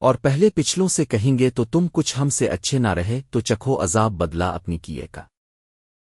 اور پہلے پچھلوں سے کہیں گے تو تم کچھ ہم سے اچھے نہ رہے، تو چکھو عذاب بدلا اپنی کیے کا۔